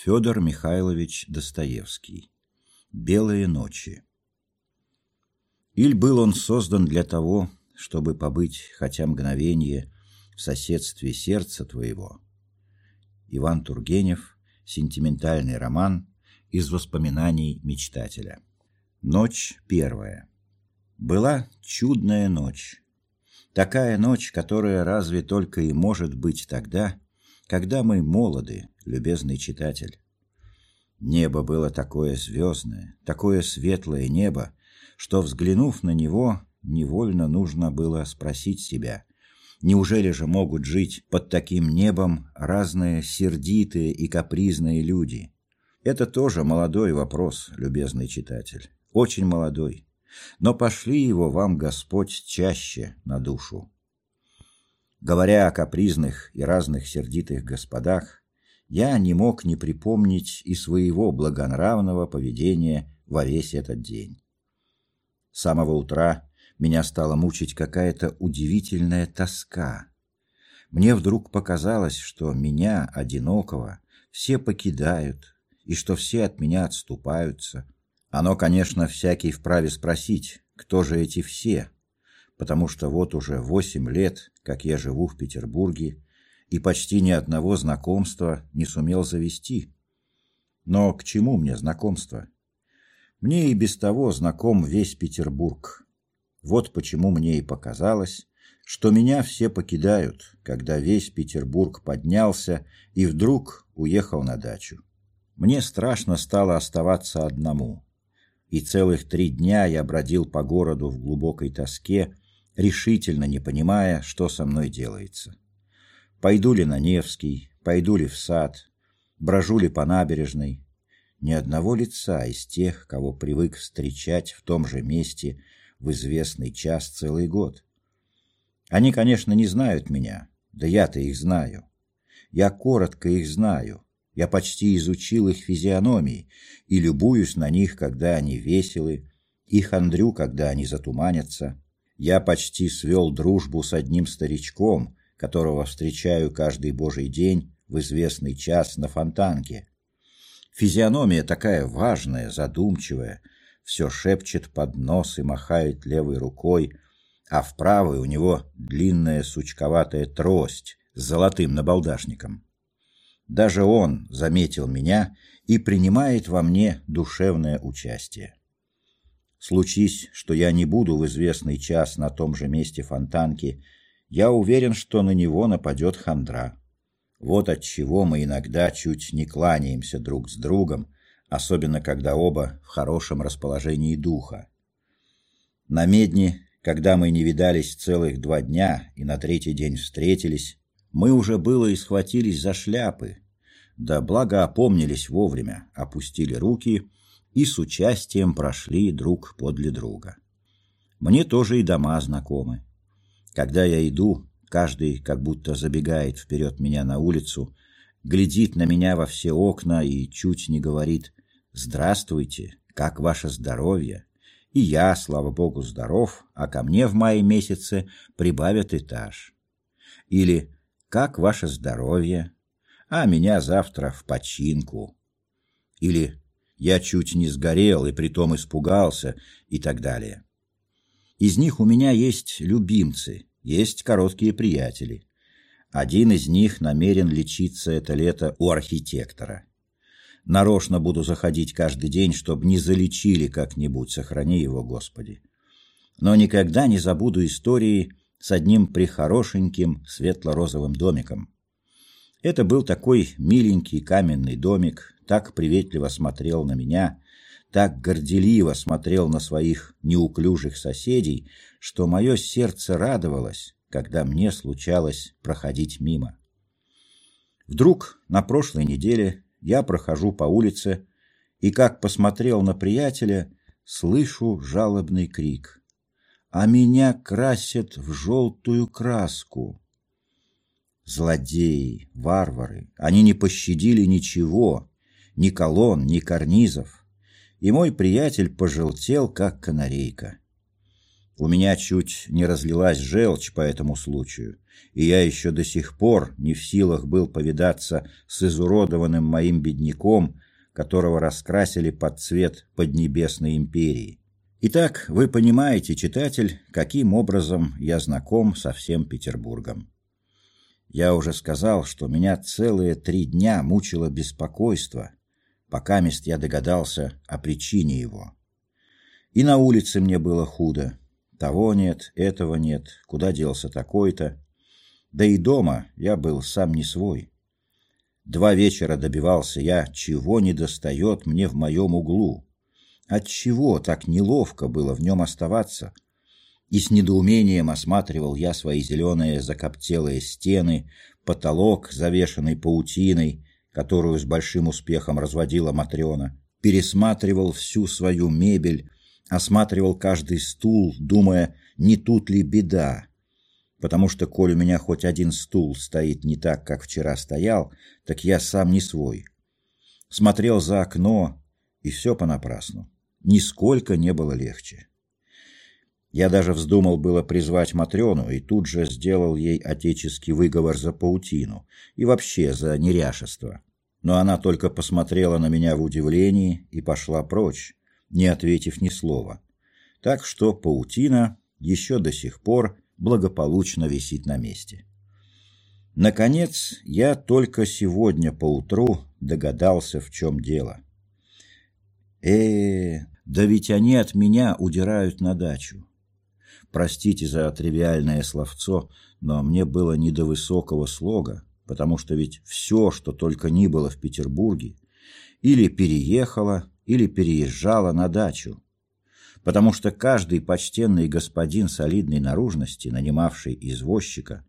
Федор Михайлович Достоевский. Белые ночи. Иль был он создан для того, чтобы побыть хотя мгновение в соседстве сердца твоего. Иван Тургенев. Сентиментальный роман из воспоминаний мечтателя. Ночь первая. Была чудная ночь. Такая ночь, которая разве только и может быть тогда, когда мы молоды, любезный читатель. Небо было такое звездное, такое светлое небо, что, взглянув на него, невольно нужно было спросить себя, неужели же могут жить под таким небом разные сердитые и капризные люди? Это тоже молодой вопрос, любезный читатель, очень молодой. Но пошли его вам Господь чаще на душу. Говоря о капризных и разных сердитых господах, я не мог не припомнить и своего благонравного поведения во весь этот день. С самого утра меня стала мучить какая-то удивительная тоска. Мне вдруг показалось, что меня, одинокого, все покидают, и что все от меня отступаются. Оно, конечно, всякий вправе спросить, кто же эти все, потому что вот уже восемь лет, как я живу в Петербурге, и почти ни одного знакомства не сумел завести. Но к чему мне знакомство? Мне и без того знаком весь Петербург. Вот почему мне и показалось, что меня все покидают, когда весь Петербург поднялся и вдруг уехал на дачу. Мне страшно стало оставаться одному. И целых три дня я бродил по городу в глубокой тоске, решительно не понимая, что со мной делается. Пойду ли на Невский, пойду ли в сад, брожу ли по набережной. Ни одного лица из тех, кого привык встречать в том же месте в известный час целый год. Они, конечно, не знают меня, да я-то их знаю. Я коротко их знаю, я почти изучил их физиономии и любуюсь на них, когда они веселы, и хандрю, когда они затуманятся. Я почти свел дружбу с одним старичком, которого встречаю каждый божий день в известный час на фонтанке. Физиономия такая важная, задумчивая, все шепчет под нос и махает левой рукой, а в правой у него длинная сучковатая трость с золотым набалдашником. Даже он заметил меня и принимает во мне душевное участие. Случись, что я не буду в известный час на том же месте фонтанки, я уверен, что на него нападет хандра. Вот от чего мы иногда чуть не кланяемся друг с другом, особенно когда оба в хорошем расположении духа. На медне, когда мы не видались целых два дня и на третий день встретились, мы уже было и схватились за шляпы, да благо опомнились вовремя, опустили руки и с участием прошли друг подле друга. Мне тоже и дома знакомы. Когда я иду, каждый как будто забегает вперед меня на улицу, глядит на меня во все окна и чуть не говорит «Здравствуйте, как ваше здоровье?» И я, слава богу, здоров, а ко мне в мае месяце прибавят этаж. Или «Как ваше здоровье?» А меня завтра в починку. Или я чуть не сгорел и притом испугался и так далее. Из них у меня есть любимцы, есть короткие приятели. Один из них намерен лечиться это лето у архитектора. Нарочно буду заходить каждый день, чтобы не залечили как-нибудь, сохрани его, Господи. Но никогда не забуду истории с одним прихорошеньким светло-розовым домиком. Это был такой миленький каменный домик, так приветливо смотрел на меня, так горделиво смотрел на своих неуклюжих соседей, что мое сердце радовалось, когда мне случалось проходить мимо. Вдруг на прошлой неделе я прохожу по улице и, как посмотрел на приятеля, слышу жалобный крик. «А меня красят в желтую краску!» Злодеи, варвары, они не пощадили ничего, ни колонн, ни карнизов, и мой приятель пожелтел, как канарейка. У меня чуть не разлилась желчь по этому случаю, и я еще до сих пор не в силах был повидаться с изуродованным моим бедняком, которого раскрасили под цвет Поднебесной империи. Итак, вы понимаете, читатель, каким образом я знаком со всем Петербургом. Я уже сказал, что меня целые три дня мучило беспокойство, пока мест я догадался о причине его. И на улице мне было худо. Того нет, этого нет, куда делся такой-то. Да и дома я был сам не свой. Два вечера добивался я, чего не достает мне в моем углу. Отчего так неловко было в нем оставаться? И с недоумением осматривал я свои зеленые закоптелые стены, потолок, завешанный паутиной, которую с большим успехом разводила Матрена, пересматривал всю свою мебель, осматривал каждый стул, думая, не тут ли беда. Потому что, коль у меня хоть один стул стоит не так, как вчера стоял, так я сам не свой. Смотрел за окно, и все понапрасну нисколько не было легче. Я даже вздумал было призвать Матрёну и тут же сделал ей отеческий выговор за паутину и вообще за неряшество. Но она только посмотрела на меня в удивлении и пошла прочь, не ответив ни слова. Так что паутина еще до сих пор благополучно висит на месте. Наконец, я только сегодня поутру догадался, в чем дело. Э, да ведь они от меня удирают на дачу. Простите за тривиальное словцо, но мне было не до высокого слога, потому что ведь все, что только ни было в Петербурге, или переехало, или переезжало на дачу. Потому что каждый почтенный господин солидной наружности, нанимавший извозчика,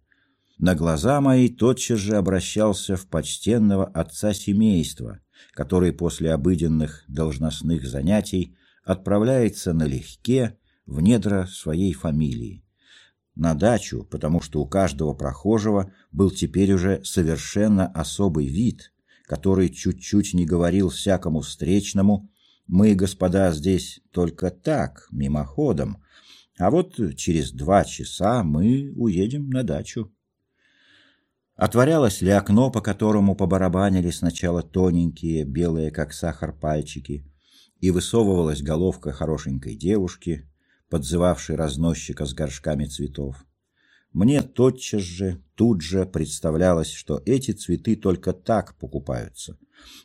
на глаза мои тотчас же обращался в почтенного отца семейства, который после обыденных должностных занятий отправляется налегке в недра своей фамилии. На дачу, потому что у каждого прохожего был теперь уже совершенно особый вид, который чуть-чуть не говорил всякому встречному «Мы, господа, здесь только так, мимоходом, а вот через два часа мы уедем на дачу». Отворялось ли окно, по которому побарабанили сначала тоненькие, белые, как сахар, пальчики, и высовывалась головка хорошенькой девушки, подзывавшей разносчика с горшками цветов. Мне тотчас же, тут же представлялось, что эти цветы только так покупаются.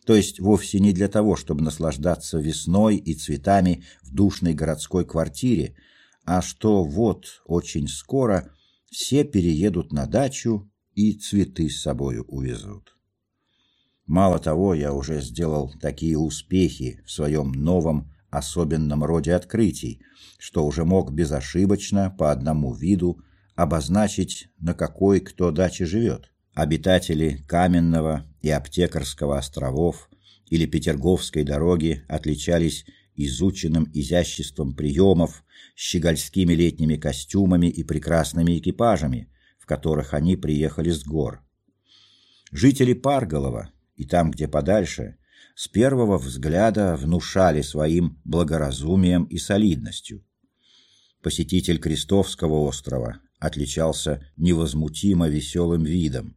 То есть вовсе не для того, чтобы наслаждаться весной и цветами в душной городской квартире, а что вот очень скоро все переедут на дачу и цветы с собою увезут. Мало того, я уже сделал такие успехи в своем новом особенном роде открытий, что уже мог безошибочно по одному виду обозначить, на какой кто даче живет. Обитатели Каменного и Аптекарского островов или Петерговской дороги отличались изученным изяществом приемов, щегольскими летними костюмами и прекрасными экипажами, в которых они приехали с гор. Жители Парголова и там, где подальше, с первого взгляда внушали своим благоразумием и солидностью. Посетитель Крестовского острова отличался невозмутимо веселым видом.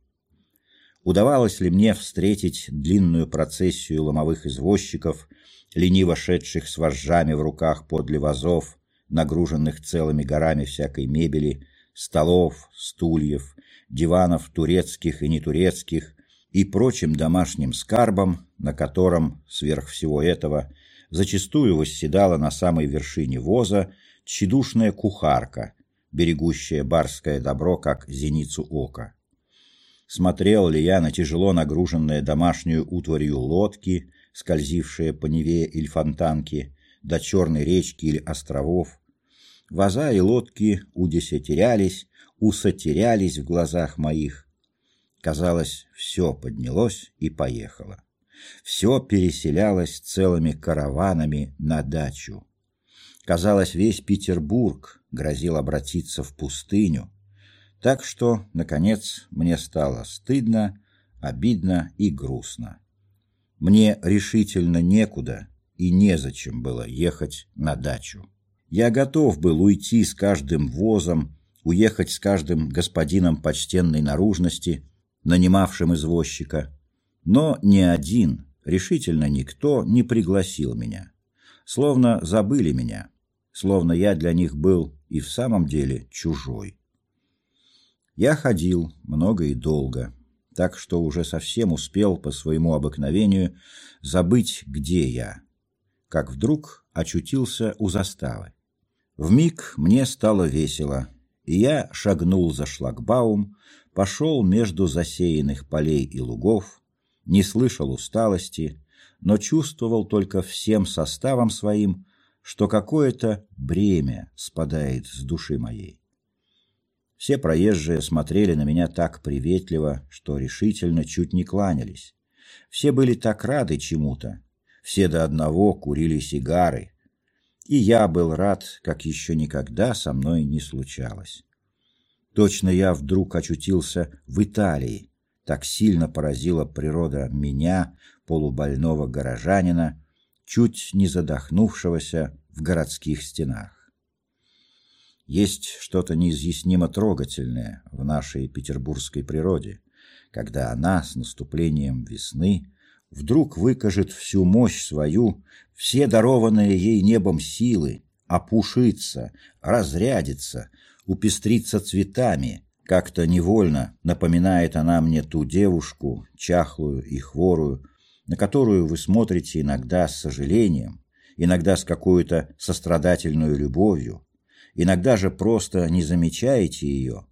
Удавалось ли мне встретить длинную процессию ломовых извозчиков, лениво шедших с вожжами в руках подле вазов, нагруженных целыми горами всякой мебели, столов, стульев, диванов турецких и нетурецких и прочим домашним скарбом, на котором, сверх всего этого, зачастую восседала на самой вершине воза тщедушная кухарка, берегущая барское добро, как зеницу ока. Смотрел ли я на тяжело нагруженные домашнюю утварью лодки, скользившие по Неве или Фонтанке, до черной речки или островов, Воза и лодки удесятерялись, усотерялись в глазах моих. Казалось, все поднялось и поехало. Все переселялось целыми караванами на дачу. Казалось, весь Петербург грозил обратиться в пустыню. Так что, наконец, мне стало стыдно, обидно и грустно. Мне решительно некуда и незачем было ехать на дачу. Я готов был уйти с каждым возом, уехать с каждым господином почтенной наружности, нанимавшим извозчика. Но ни один, решительно никто, не пригласил меня. Словно забыли меня, словно я для них был и в самом деле чужой. Я ходил много и долго, так что уже совсем успел по своему обыкновению забыть, где я, как вдруг очутился у заставы. В миг мне стало весело, я шагнул за шлагбаум, пошел между засеянных полей и лугов, не слышал усталости, но чувствовал только всем составом своим, что какое-то бремя спадает с души моей. Все проезжие смотрели на меня так приветливо, что решительно чуть не кланялись. Все были так рады чему-то, все до одного курили сигары, и я был рад, как еще никогда со мной не случалось. Точно я вдруг очутился в Италии, так сильно поразила природа меня, полубольного горожанина, чуть не задохнувшегося в городских стенах. Есть что-то неизъяснимо трогательное в нашей петербургской природе, когда она с наступлением весны вдруг выкажет всю мощь свою, все дарованные ей небом силы, опушится, разрядится, упестрится цветами, как-то невольно напоминает она мне ту девушку, чахлую и хворую, на которую вы смотрите иногда с сожалением, иногда с какой-то сострадательной любовью, иногда же просто не замечаете ее,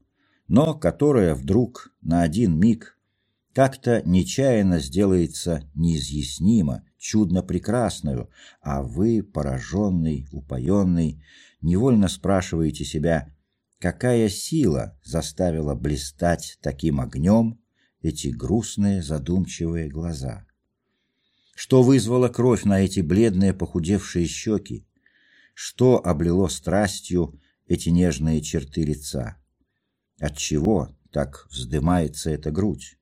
но которая вдруг на один миг как-то нечаянно сделается неизъяснимо, чудно прекрасную, а вы, пораженный, упоенный, невольно спрашиваете себя, какая сила заставила блистать таким огнем эти грустные задумчивые глаза? Что вызвало кровь на эти бледные похудевшие щеки? Что облило страстью эти нежные черты лица? Отчего так вздымается эта грудь?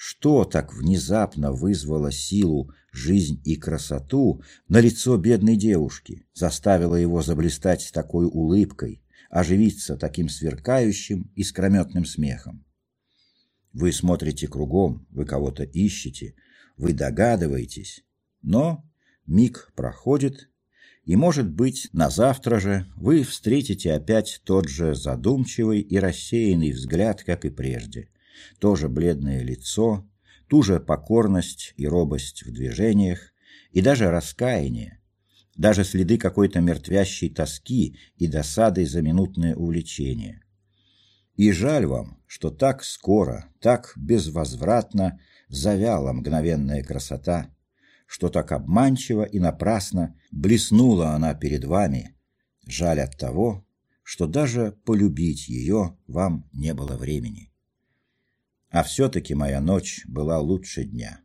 Что так внезапно вызвало силу, жизнь и красоту на лицо бедной девушки, заставило его заблистать такой улыбкой, оживиться таким сверкающим искрометным смехом? Вы смотрите кругом, вы кого-то ищете, вы догадываетесь, но миг проходит, и, может быть, на завтра же вы встретите опять тот же задумчивый и рассеянный взгляд, как и прежде – то же бледное лицо, ту же покорность и робость в движениях, и даже раскаяние, даже следы какой-то мертвящей тоски и досады за минутное увлечение. И жаль вам, что так скоро, так безвозвратно завяла мгновенная красота, что так обманчиво и напрасно блеснула она перед вами. Жаль от того, что даже полюбить ее вам не было времени. А все-таки моя ночь была лучше дня.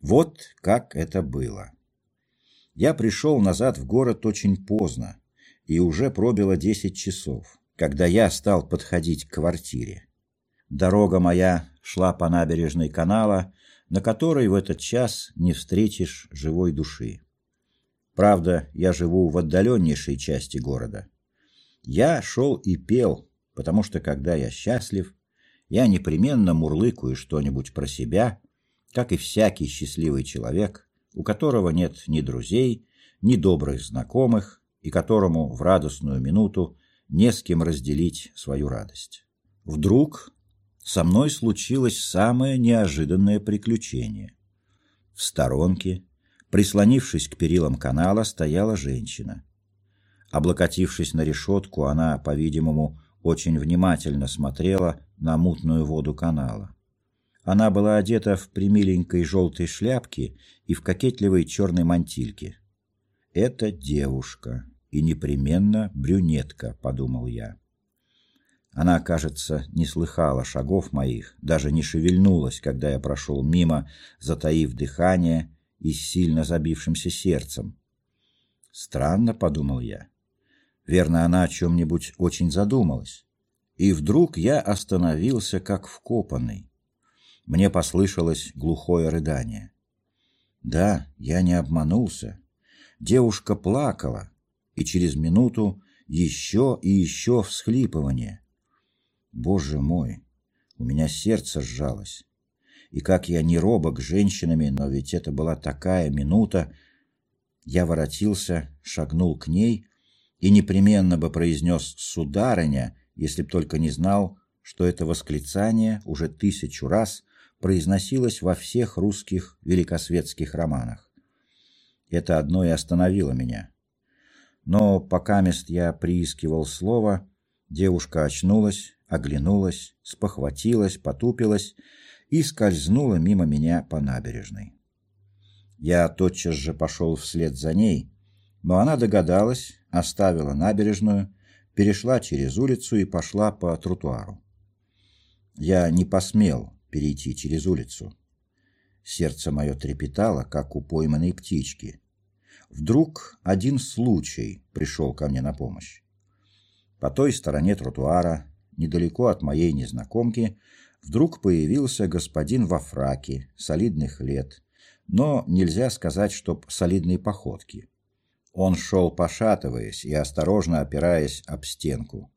Вот как это было. Я пришел назад в город очень поздно, и уже пробило десять часов, когда я стал подходить к квартире. Дорога моя шла по набережной канала, на которой в этот час не встретишь живой души. Правда, я живу в отдаленнейшей части города. Я шел и пел, потому что, когда я счастлив, я непременно мурлыкаю что-нибудь про себя, как и всякий счастливый человек, у которого нет ни друзей, ни добрых знакомых, и которому в радостную минуту не с кем разделить свою радость. Вдруг со мной случилось самое неожиданное приключение. В сторонке, прислонившись к перилам канала, стояла женщина. Облокотившись на решетку, она, по-видимому, очень внимательно смотрела на мутную воду канала. Она была одета в примиленькой желтой шляпке и в кокетливой черной мантильке. «Это девушка, и непременно брюнетка», — подумал я. Она, кажется, не слыхала шагов моих, даже не шевельнулась, когда я прошел мимо, затаив дыхание и с сильно забившимся сердцем. «Странно», — подумал я. Верно, она о чем-нибудь очень задумалась. И вдруг я остановился, как вкопанный. Мне послышалось глухое рыдание. Да, я не обманулся. Девушка плакала, и через минуту еще и еще всхлипывание. Боже мой, у меня сердце сжалось. И как я не робок с женщинами, но ведь это была такая минута. Я воротился, шагнул к ней и непременно бы произнес «сударыня», если б только не знал, что это восклицание уже тысячу раз произносилось во всех русских великосветских романах. Это одно и остановило меня. Но пока мест я приискивал слово, девушка очнулась, оглянулась, спохватилась, потупилась и скользнула мимо меня по набережной. Я тотчас же пошел вслед за ней, но она догадалась, оставила набережную, перешла через улицу и пошла по тротуару. Я не посмел перейти через улицу. Сердце мое трепетало, как у пойманной птички. Вдруг один случай пришел ко мне на помощь. По той стороне тротуара, недалеко от моей незнакомки, вдруг появился господин во фраке, солидных лет, но нельзя сказать, чтоб солидной походки. Он шел пошатываясь и осторожно опираясь об стенку.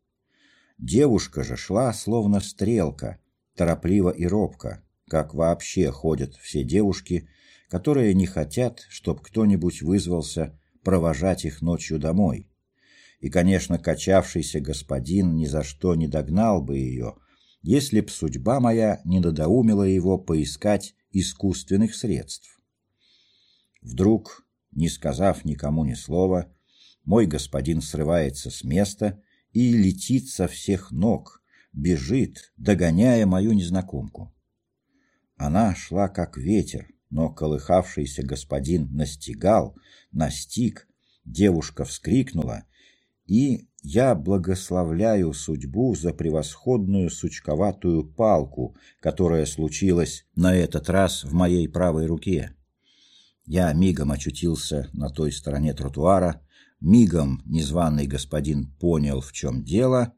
Девушка же шла, словно стрелка, торопливо и робко, как вообще ходят все девушки, которые не хотят, чтоб кто-нибудь вызвался провожать их ночью домой. И, конечно, качавшийся господин ни за что не догнал бы ее, если б судьба моя не надоумила его поискать искусственных средств. Вдруг, не сказав никому ни слова, мой господин срывается с места и летит со всех ног, бежит, догоняя мою незнакомку. Она шла как ветер, но колыхавшийся господин настигал, настиг, девушка вскрикнула, и я благословляю судьбу за превосходную сучковатую палку, которая случилась на этот раз в моей правой руке. Я мигом очутился на той стороне тротуара, мигом незваный господин понял, в чем дело,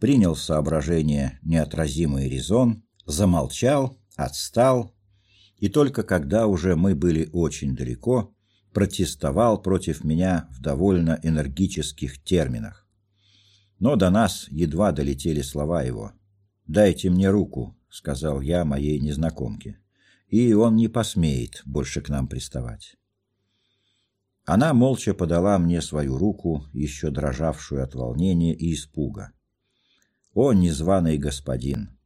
принял соображение неотразимый резон, замолчал, отстал, и только когда уже мы были очень далеко, протестовал против меня в довольно энергических терминах. Но до нас едва долетели слова его. «Дайте мне руку», — сказал я моей незнакомке, «и он не посмеет больше к нам приставать». Она молча подала мне свою руку, еще дрожавшую от волнения и испуга. «О, незваный господин!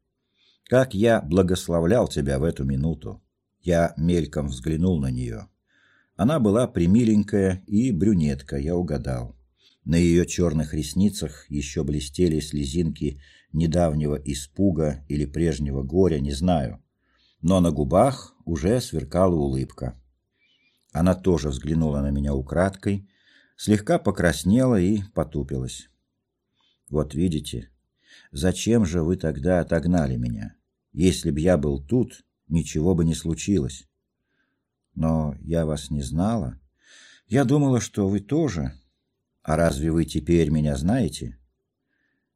Как я благословлял тебя в эту минуту!» Я мельком взглянул на нее. Она была примиленькая и брюнетка, я угадал. На ее черных ресницах еще блестели слезинки недавнего испуга или прежнего горя, не знаю. Но на губах уже сверкала улыбка. Она тоже взглянула на меня украдкой, слегка покраснела и потупилась. «Вот видите, зачем же вы тогда отогнали меня? Если б я был тут, ничего бы не случилось. Но я вас не знала. Я думала, что вы тоже. А разве вы теперь меня знаете?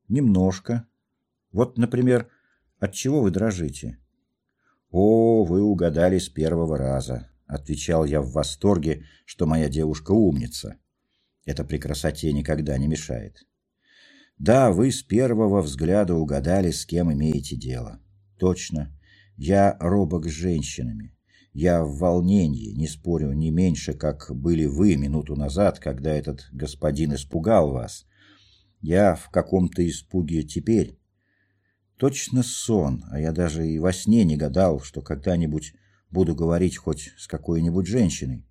Немножко. Вот, например, от чего вы дрожите? О, вы угадали с первого раза, отвечал я в восторге, что моя девушка умница. Это при красоте никогда не мешает. Да, вы с первого взгляда угадали, с кем имеете дело. Точно. Я робок с женщинами. Я в волнении, не спорю, не меньше, как были вы минуту назад, когда этот господин испугал вас. Я в каком-то испуге теперь. Точно сон, а я даже и во сне не гадал, что когда-нибудь буду говорить хоть с какой-нибудь женщиной.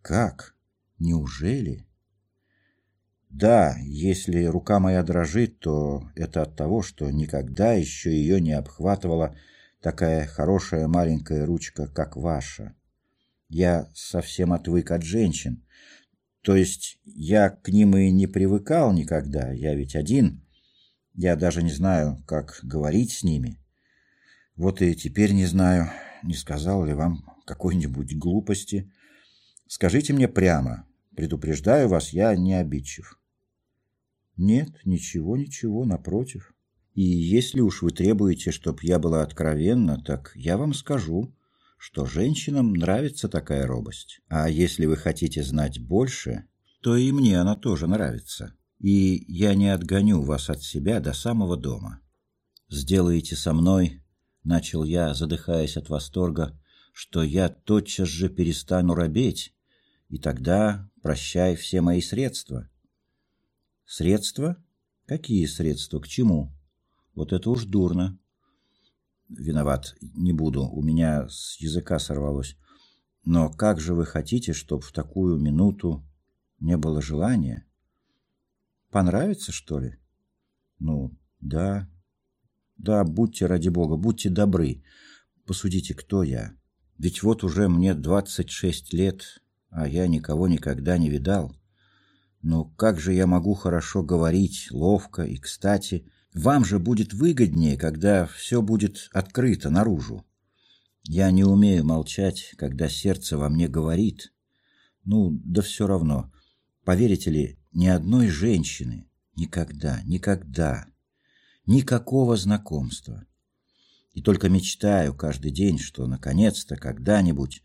Как? Неужели? Да, если рука моя дрожит, то это от того, что никогда еще ее не обхватывала такая хорошая маленькая ручка, как ваша. Я совсем отвык от женщин. То есть я к ним и не привыкал никогда, я ведь один. Я даже не знаю, как говорить с ними. Вот и теперь не знаю, не сказал ли вам какой-нибудь глупости. Скажите мне прямо, предупреждаю вас, я не обидчив. Нет, ничего, ничего, напротив. И если уж вы требуете, чтоб я была откровенна, так я вам скажу, что женщинам нравится такая робость. А если вы хотите знать больше, то и мне она тоже нравится. И я не отгоню вас от себя до самого дома. Сделаете со мной, начал я, задыхаясь от восторга, что я тотчас же перестану робеть, и тогда прощай все мои средства. Средства? Какие средства? К чему? Вот это уж дурно. Виноват, не буду, у меня с языка сорвалось. Но как же вы хотите, чтобы в такую минуту не было желания? Понравится, что ли? Ну, да. Да, будьте ради бога, будьте добры. Посудите, кто я. Ведь вот уже мне двадцать шесть лет, а я никого никогда не видал. Но как же я могу хорошо говорить, ловко и кстати, вам же будет выгоднее, когда все будет открыто наружу. Я не умею молчать, когда сердце во мне говорит. Ну, да все равно. Поверите ли, ни одной женщины. Никогда, никогда. Никакого знакомства. И только мечтаю каждый день, что наконец-то когда-нибудь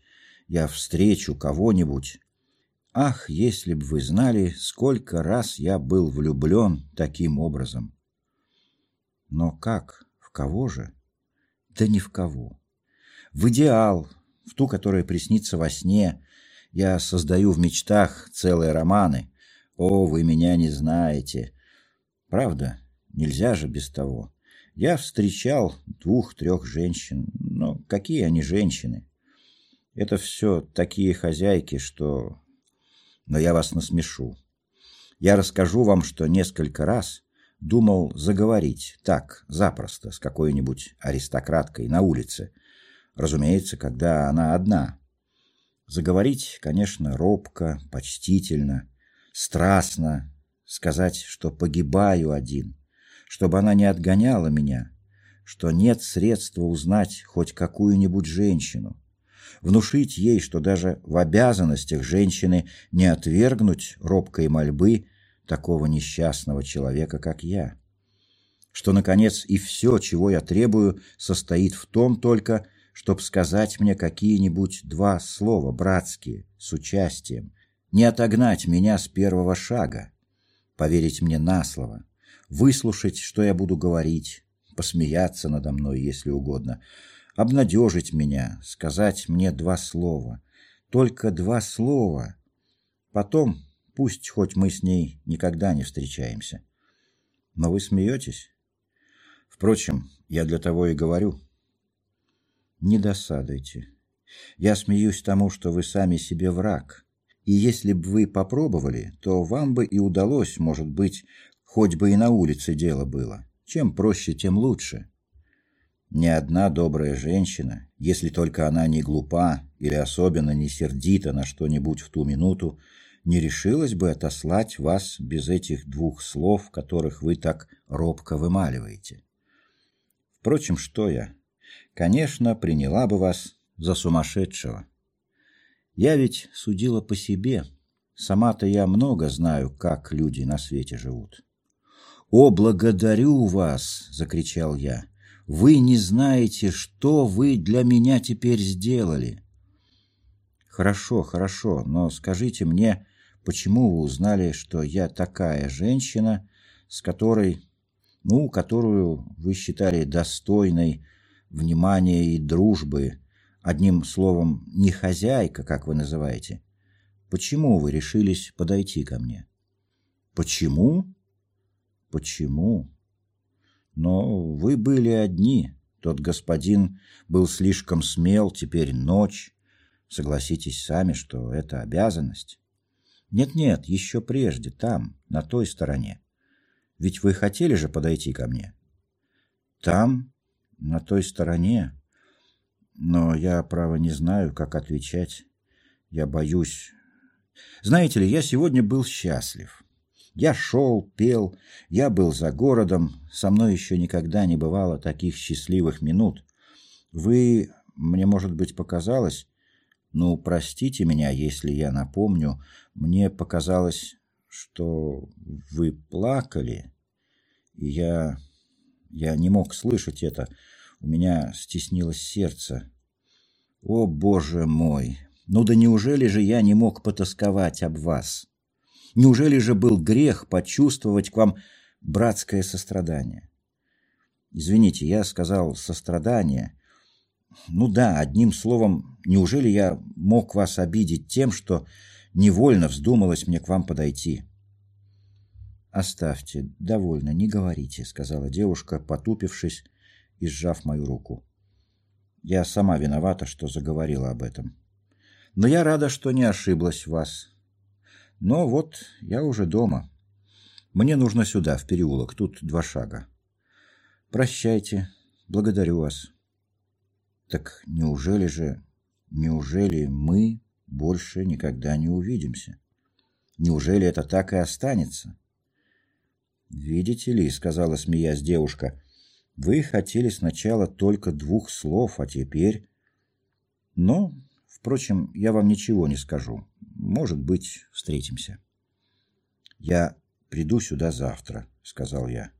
я встречу кого-нибудь. Ах, если бы вы знали, сколько раз я был влюблен таким образом. Но как? В кого же? Да ни в кого. В идеал, в ту, которая приснится во сне. Я создаю в мечтах целые романы. О, вы меня не знаете. Правда, нельзя же без того. Я встречал двух-трех женщин. Но какие они женщины? Это все такие хозяйки, что... Но я вас насмешу. Я расскажу вам, что несколько раз думал заговорить так, запросто, с какой-нибудь аристократкой на улице. Разумеется, когда она одна. Заговорить, конечно, робко, почтительно, страстно, сказать, что погибаю один, чтобы она не отгоняла меня, что нет средства узнать хоть какую-нибудь женщину, внушить ей, что даже в обязанностях женщины не отвергнуть робкой мольбы такого несчастного человека, как я. Что, наконец, и все, чего я требую, состоит в том только, чтоб сказать мне какие-нибудь два слова братские, с участием, не отогнать меня с первого шага, поверить мне на слово, выслушать, что я буду говорить, посмеяться надо мной, если угодно, обнадежить меня, сказать мне два слова, только два слова. Потом Пусть хоть мы с ней никогда не встречаемся. Но вы смеетесь? Впрочем, я для того и говорю. Не досадуйте. Я смеюсь тому, что вы сами себе враг. И если бы вы попробовали, то вам бы и удалось, может быть, хоть бы и на улице дело было. Чем проще, тем лучше. Ни одна добрая женщина, если только она не глупа или особенно не сердита на что-нибудь в ту минуту, не решилась бы отослать вас без этих двух слов, которых вы так робко вымаливаете. Впрочем, что я? Конечно, приняла бы вас за сумасшедшего. Я ведь судила по себе. Сама-то я много знаю, как люди на свете живут. «О, благодарю вас!» — закричал я. «Вы не знаете, что вы для меня теперь сделали!» «Хорошо, хорошо, но скажите мне, почему вы узнали, что я такая женщина, с которой, ну, которую вы считали достойной внимания и дружбы, одним словом, не хозяйка, как вы называете. Почему вы решились подойти ко мне? Почему? Почему? Но вы были одни. Тот господин был слишком смел, теперь ночь. Согласитесь сами, что это обязанность. Нет-нет, еще прежде, там, на той стороне. Ведь вы хотели же подойти ко мне? Там, на той стороне. Но я, право, не знаю, как отвечать. Я боюсь. Знаете ли, я сегодня был счастлив. Я шел, пел, я был за городом, со мной еще никогда не бывало таких счастливых минут. Вы, мне, может быть, показалось, ну, простите меня, если я напомню, мне показалось, что вы плакали, и я... я не мог слышать это. У меня стеснилось сердце. О, Боже мой! Ну да неужели же я не мог потасковать об вас? Неужели же был грех почувствовать к вам братское сострадание? Извините, я сказал сострадание. Ну да, одним словом, неужели я мог вас обидеть тем, что невольно вздумалось мне к вам подойти? Оставьте, довольно, не говорите, сказала девушка, потупившись и сжав мою руку. Я сама виновата, что заговорила об этом. Но я рада, что не ошиблась в вас. Но вот я уже дома. Мне нужно сюда, в переулок, тут два шага. Прощайте, благодарю вас. Так неужели же, неужели мы больше никогда не увидимся? Неужели это так и останется? Видите ли, сказала смеясь девушка, вы хотели сначала только двух слов, а теперь... Но, впрочем, я вам ничего не скажу. Может быть, встретимся. Я приду сюда завтра, сказал я.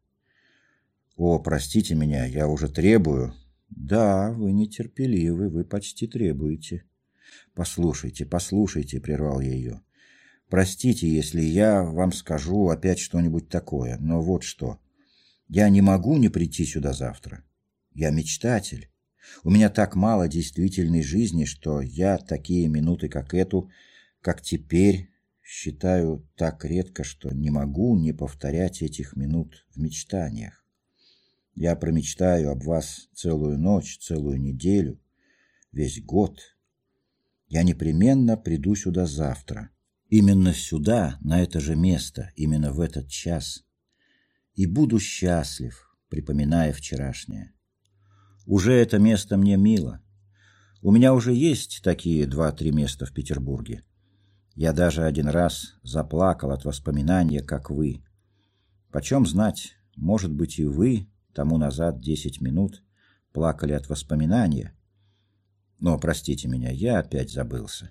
О, простите меня, я уже требую. Да, вы нетерпеливы, вы почти требуете. Послушайте, послушайте, прервал я ее. Простите, если я вам скажу опять что-нибудь такое, но вот что. Я не могу не прийти сюда завтра. Я мечтатель. У меня так мало действительной жизни, что я такие минуты, как эту, как теперь, считаю так редко, что не могу не повторять этих минут в мечтаниях. Я промечтаю об вас целую ночь, целую неделю, весь год. Я непременно приду сюда завтра. Именно сюда, на это же место, именно в этот час. И буду счастлив, припоминая вчерашнее. Уже это место мне мило. У меня уже есть такие два-три места в Петербурге. Я даже один раз заплакал от воспоминания, как вы. Почем знать, может быть, и вы тому назад десять минут плакали от воспоминания. Но, простите меня, я опять забылся.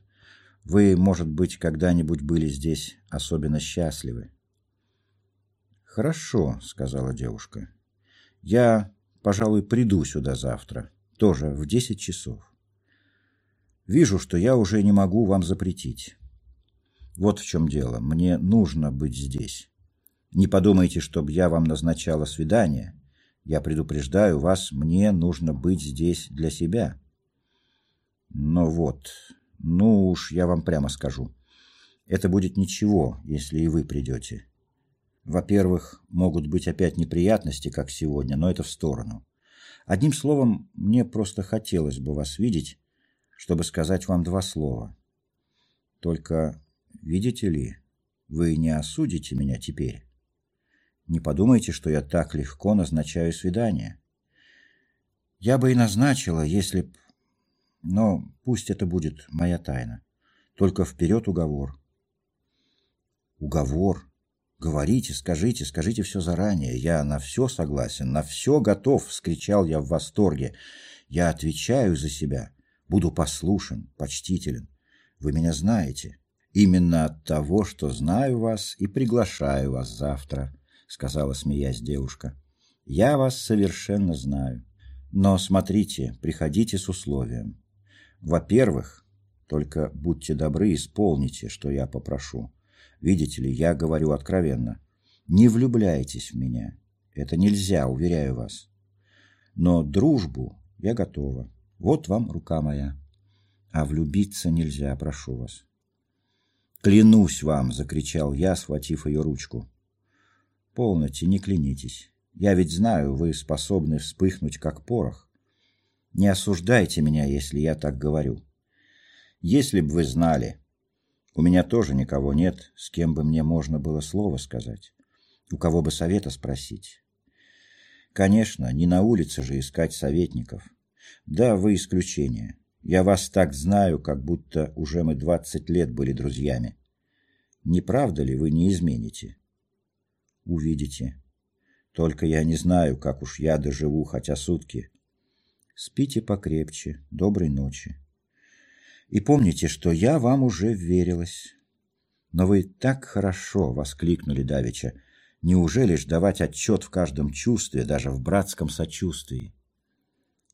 Вы, может быть, когда-нибудь были здесь особенно счастливы. Хорошо, сказала девушка. Я, пожалуй, приду сюда завтра, тоже в десять часов. Вижу, что я уже не могу вам запретить. Вот в чем дело. Мне нужно быть здесь. Не подумайте, чтобы я вам назначала свидание. Я предупреждаю вас, мне нужно быть здесь для себя. Но вот, ну уж я вам прямо скажу. Это будет ничего, если и вы придете. Во-первых, могут быть опять неприятности, как сегодня, но это в сторону. Одним словом, мне просто хотелось бы вас видеть, чтобы сказать вам два слова. Только Видите ли, вы не осудите меня теперь. Не подумайте, что я так легко назначаю свидание. Я бы и назначила, если б... Но пусть это будет моя тайна. Только вперед уговор. Уговор? Говорите, скажите, скажите все заранее. Я на все согласен, на все готов, вскричал я в восторге. Я отвечаю за себя. Буду послушен, почтителен. Вы меня знаете. Именно от того, что знаю вас и приглашаю вас завтра, сказала смеясь девушка. Я вас совершенно знаю. Но смотрите, приходите с условием. Во-первых, только будьте добры, исполните, что я попрошу. Видите ли, я говорю откровенно. Не влюбляйтесь в меня. Это нельзя, уверяю вас. Но дружбу я готова. Вот вам рука моя. А влюбиться нельзя, прошу вас. «Клянусь вам!» — закричал я, схватив ее ручку. «Полноте, не клянитесь. Я ведь знаю, вы способны вспыхнуть, как порох. Не осуждайте меня, если я так говорю. Если бы вы знали, у меня тоже никого нет, с кем бы мне можно было слово сказать, у кого бы совета спросить. Конечно, не на улице же искать советников. Да, вы исключение. Я вас так знаю, как будто уже мы двадцать лет были друзьями. Не правда ли вы не измените? Увидите. Только я не знаю, как уж я доживу хотя сутки. Спите покрепче. Доброй ночи. И помните, что я вам уже верилась. Но вы так хорошо воскликнули давеча. Неужели ж давать отчет в каждом чувстве, даже в братском сочувствии?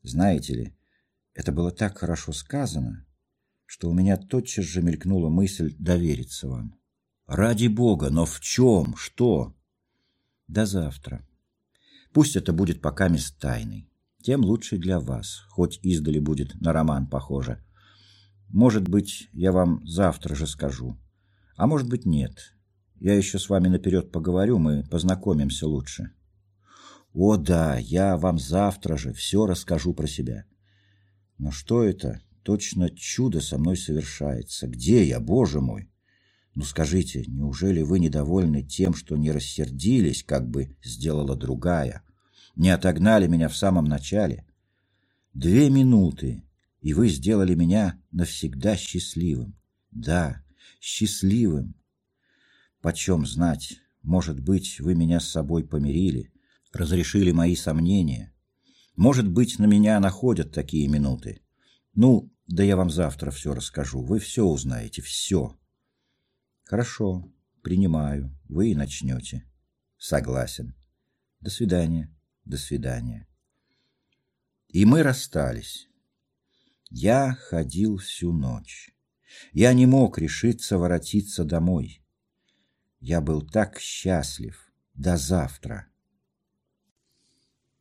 Знаете ли, это было так хорошо сказано, что у меня тотчас же мелькнула мысль довериться вам. Ради бога, но в чем? Что? До завтра. Пусть это будет пока мест тайной. Тем лучше для вас, хоть издали будет на роман похоже. Может быть, я вам завтра же скажу. А может быть, нет. Я еще с вами наперед поговорю, мы познакомимся лучше. О да, я вам завтра же все расскажу про себя. Но что это? Точно чудо со мной совершается. Где я, боже мой? Ну скажите, неужели вы недовольны тем, что не рассердились, как бы сделала другая? Не отогнали меня в самом начале? Две минуты, и вы сделали меня навсегда счастливым. Да, счастливым. Почем знать, может быть, вы меня с собой помирили, разрешили мои сомнения. Может быть, на меня находят такие минуты. Ну, да я вам завтра все расскажу. Вы все узнаете, все. Хорошо, принимаю. Вы и начнете. Согласен. До свидания. До свидания. И мы расстались. Я ходил всю ночь. Я не мог решиться воротиться домой. Я был так счастлив. До завтра.